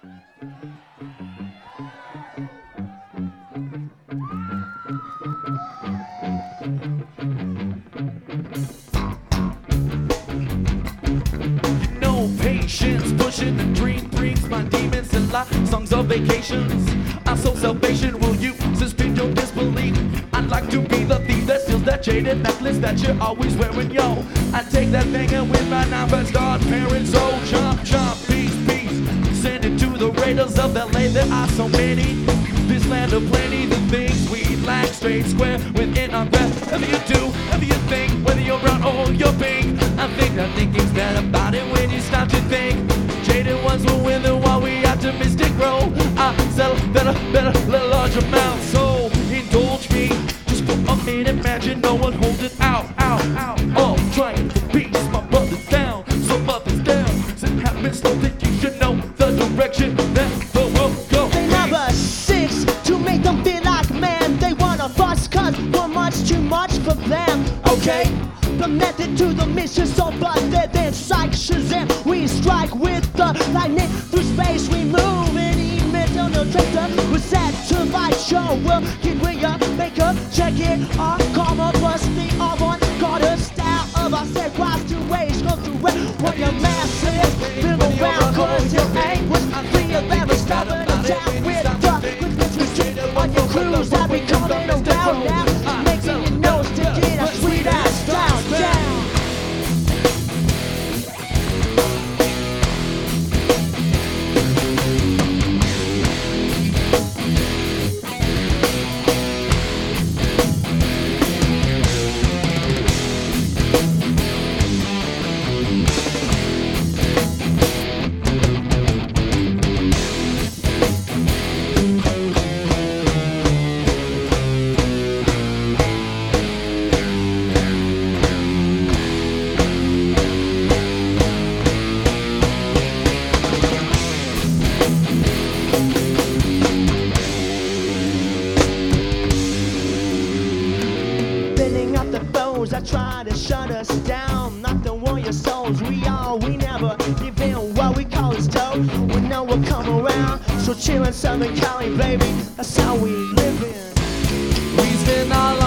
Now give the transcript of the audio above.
No patience, pushing the dream brings my demons to life. Songs of vacations. I'm so salvation. Will you suspend your disbelief? I'd like to be the thief that steals that jaded necklace that you're always wearing, yo. I take that banger with my nine but start parents. Oh, jump, jump, of LA. There are so many. This land of plenty, the things we lack straight square within our grasp. Whatever you do, whatever you think, whether you're brown or you're pink, I think that thinking's better about it when you stop to think. Jaded ones will wither while we optimistic grow. I sell better, better, little large amount. So indulge me, just for a minute. Imagine no one holds it out, out, out. Oh, trying to beat my brother down, so brothers down. It happens, so that you should know Okay? The method to the mission so busted than psych Shazam. We strike with the lightning through space. We move in image on the tractor. We're set to light show. We'll get where you make up. Check it our karma plus Bending up the foes that try to shut us down. Not the warrior souls. We all, we never live in what we call is dope. We know we'll come around. So chill in Southern Cali, baby. That's how we live in. We spend our